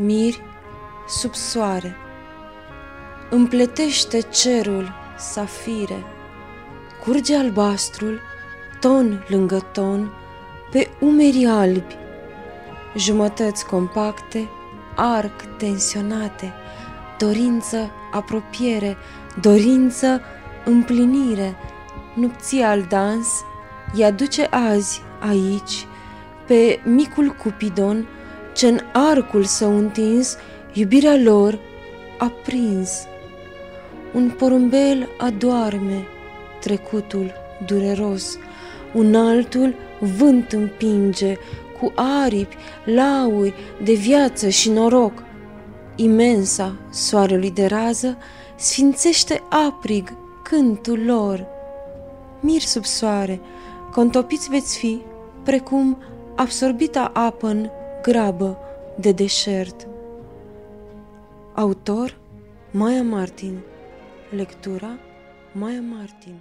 miri sub soare. Împletește cerul safire, curge albastrul, ton lângă ton, pe umerii albi, jumătăți compacte, arc tensionate, dorință, apropiere, dorință, împlinire, nupțial dans, îi aduce azi, aici, pe micul Cupidon, ce în arcul său întins, iubirea lor a prins. Un porumbel adoarme trecutul dureros, un altul vânt împinge, cu aripi, lauri de viață și noroc. Imensa soarelui de rază sfințește aprig cântul lor. Mir sub soare, contopiți veți fi, precum absorbita apă în grabă de deșert. Autor Maya Martin Lectura Maya Martin